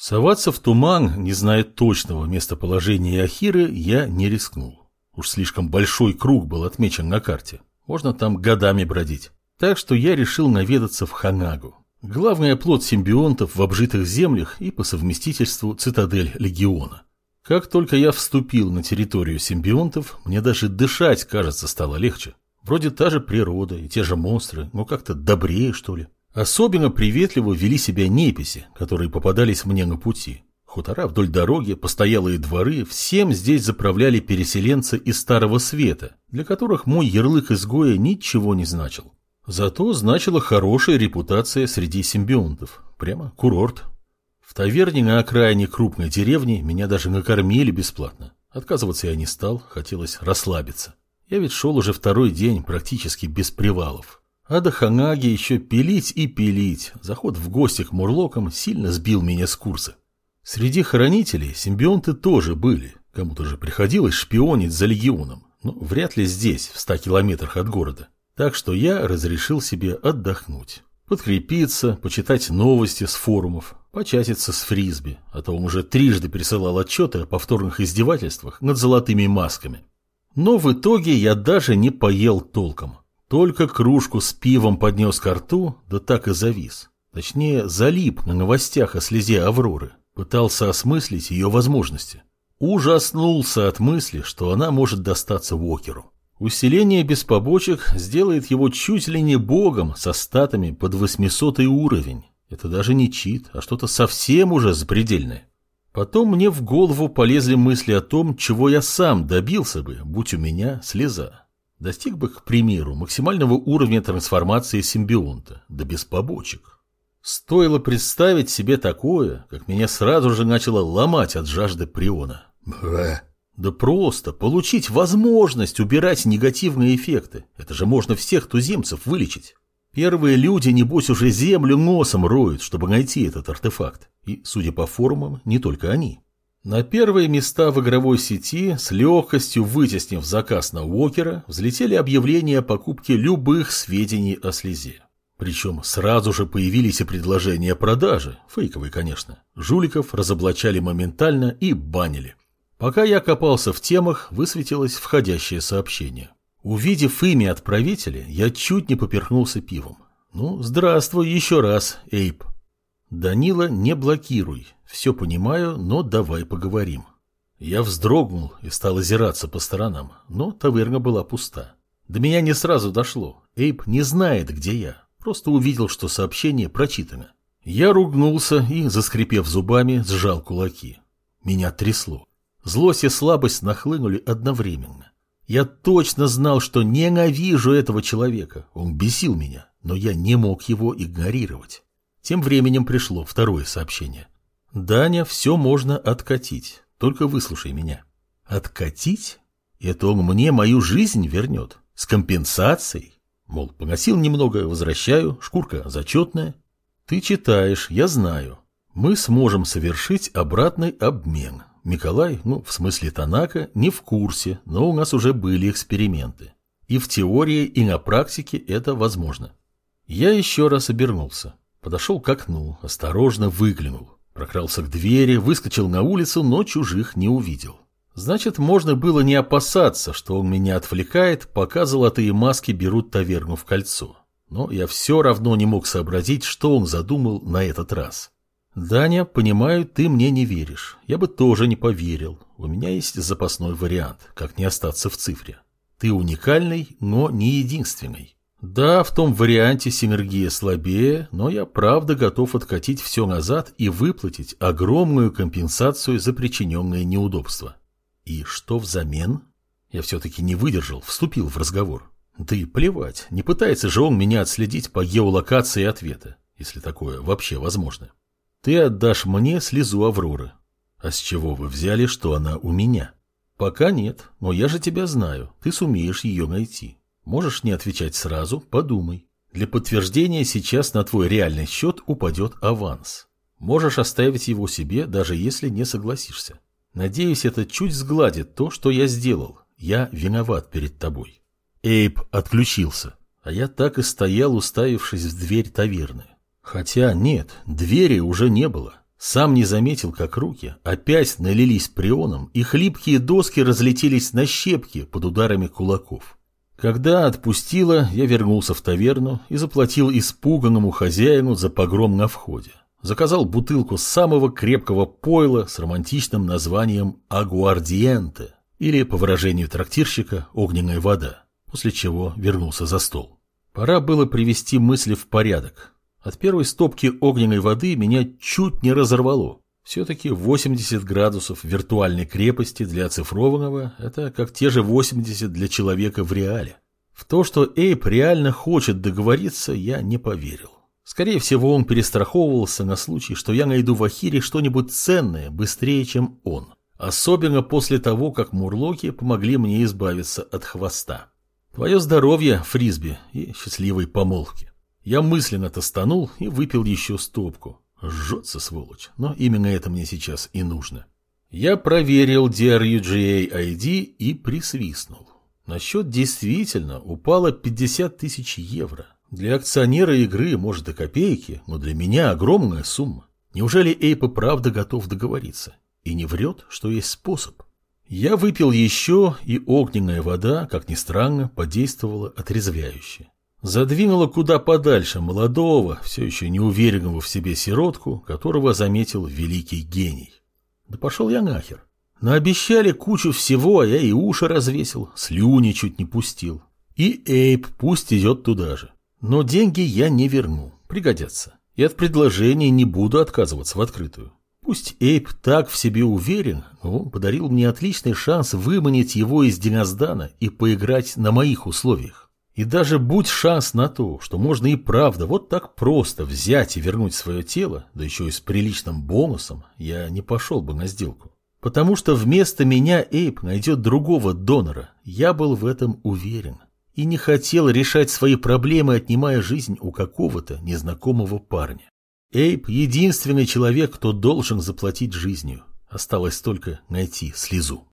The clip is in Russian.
Соваться в туман, не зная точного местоположения Ахиры, я не рискнул. Уж слишком большой круг был отмечен на карте. Можно там годами бродить. Так что я решил наведаться в Ханагу. Главный оплот симбионтов в обжитых землях и по совместительству цитадель Легиона. Как только я вступил на территорию симбионтов, мне даже дышать, кажется, стало легче. Вроде та же природа и те же монстры, но как-то добрее, что ли. Особенно приветливо вели себя неписи, которые попадались мне на пути. Хутора вдоль дороги, постоялые дворы, всем здесь заправляли переселенцы из Старого Света, для которых мой ярлык изгоя ничего не значил. Зато значила хорошая репутация среди симбионтов. Прямо курорт. В таверне на окраине крупной деревни меня даже накормили бесплатно. Отказываться я не стал, хотелось расслабиться. Я ведь шел уже второй день практически без привалов. А до Ханаги еще пилить и пилить. Заход в гости к Мурлокам сильно сбил меня с курса. Среди хранителей симбионты тоже были. Кому-то же приходилось шпионить за легионом. Но вряд ли здесь, в ста километрах от города. Так что я разрешил себе отдохнуть. Подкрепиться, почитать новости с форумов, початиться с фрисби, а то он уже трижды присылал отчеты о повторных издевательствах над золотыми масками. Но в итоге я даже не поел толком. Только кружку с пивом поднес ко рту, да так и завис. Точнее, залип на новостях о слезе Авроры. Пытался осмыслить ее возможности. Ужаснулся от мысли, что она может достаться Уокеру. Усиление без побочек сделает его чуть ли не богом со статами под 800 уровень. Это даже не чит, а что-то совсем уже запредельное. Потом мне в голову полезли мысли о том, чего я сам добился бы, будь у меня слеза. Достиг бы, к примеру, максимального уровня трансформации симбионта, да без побочек. Стоило представить себе такое, как меня сразу же начало ломать от жажды приона. Бэ. Да просто получить возможность убирать негативные эффекты. Это же можно всех туземцев вылечить. Первые люди, небось, уже землю носом роют, чтобы найти этот артефакт. И, судя по форумам, не только они. На первые места в игровой сети, с легкостью вытеснив заказ на Уокера, взлетели объявления о покупке любых сведений о слезе. Причем сразу же появились и предложения продажи, фейковые, конечно. Жуликов разоблачали моментально и банили. Пока я копался в темах, высветилось входящее сообщение. Увидев имя отправителя, я чуть не поперхнулся пивом. Ну, здравствуй еще раз, Эйп. Данила, не блокируй. Все понимаю, но давай поговорим. Я вздрогнул и стал озираться по сторонам, но таверна была пуста. До меня не сразу дошло. Эйп не знает, где я. Просто увидел, что сообщение прочитано. Я ругнулся и, заскрипев зубами, сжал кулаки. Меня трясло. Злость и слабость нахлынули одновременно. Я точно знал, что ненавижу этого человека. Он бесил меня, но я не мог его игнорировать. Тем временем пришло второе сообщение. «Даня, все можно откатить, только выслушай меня». «Откатить? Это он мне мою жизнь вернет? С компенсацией?» Мол, погасил немного, возвращаю, шкурка зачетная. Ты читаешь, я знаю. Мы сможем совершить обратный обмен. Николай, ну, в смысле Танака, не в курсе, но у нас уже были эксперименты. И в теории, и на практике это возможно. Я еще раз обернулся. Подошел к окну, осторожно выглянул. Прокрался к двери, выскочил на улицу, но чужих не увидел. Значит, можно было не опасаться, что он меня отвлекает, пока золотые маски берут таверну в кольцо. Но я все равно не мог сообразить, что он задумал на этот раз. «Даня, понимаю, ты мне не веришь. Я бы тоже не поверил. У меня есть запасной вариант, как не остаться в цифре. Ты уникальный, но не единственный. Да, в том варианте синергия слабее, но я правда готов откатить все назад и выплатить огромную компенсацию за причиненные неудобства. И что взамен? Я все-таки не выдержал, вступил в разговор. Да и плевать, не пытается же он меня отследить по геолокации ответа, если такое вообще возможно. Ты отдашь мне слезу Авроры. А с чего вы взяли, что она у меня? Пока нет, но я же тебя знаю, ты сумеешь ее найти. Можешь не отвечать сразу, подумай. Для подтверждения сейчас на твой реальный счет упадет аванс. Можешь оставить его себе, даже если не согласишься. Надеюсь, это чуть сгладит то, что я сделал. Я виноват перед тобой. Эйп отключился, а я так и стоял, уставившись в дверь таверны. Хотя нет, двери уже не было. Сам не заметил, как руки опять налились прионом, и хлипкие доски разлетелись на щепки под ударами кулаков. Когда отпустило, я вернулся в таверну и заплатил испуганному хозяину за погром на входе. Заказал бутылку самого крепкого пойла с романтичным названием «Агуардиенте» или, по выражению трактирщика, «огненная вода», после чего вернулся за стол. Пора было привести мысли в порядок. От первой стопки огненной воды меня чуть не разорвало. Все-таки 80 градусов виртуальной крепости для оцифрованного – это как те же 80 для человека в реале. В то, что Эйп реально хочет договориться, я не поверил. Скорее всего, он перестраховывался на случай, что я найду в Ахире что-нибудь ценное быстрее, чем он. Особенно после того, как мурлоки помогли мне избавиться от хвоста. Твое здоровье, Фрисби, и счастливой помолвки. Я мысленно тостанул и выпил еще стопку. Жжется, сволочь, но именно это мне сейчас и нужно. Я проверил DRUGA ID и присвистнул. На счет действительно упало 50 тысяч евро. Для акционера игры, может, и копейки, но для меня огромная сумма. Неужели Эйп и правда готов договориться? И не врет, что есть способ? Я выпил еще, и огненная вода, как ни странно, подействовала отрезвляюще. Задвинула куда подальше молодого, все еще неуверенного в себе сиротку, которого заметил великий гений. Да пошел я нахер. Наобещали кучу всего, а я и уши развесил, слюни чуть не пустил. И Эйп пусть идет туда же. Но деньги я не верну, пригодятся. И от предложения не буду отказываться в открытую. Пусть Эйп так в себе уверен, но он подарил мне отличный шанс выманить его из Диназдана и поиграть на моих условиях. И даже будь шанс на то, что можно и правда вот так просто взять и вернуть свое тело, да еще и с приличным бонусом, я не пошел бы на сделку. Потому что вместо меня Эйп найдет другого донора, я был в этом уверен. И не хотел решать свои проблемы, отнимая жизнь у какого-то незнакомого парня. Эйп – единственный человек, кто должен заплатить жизнью. Осталось только найти слезу.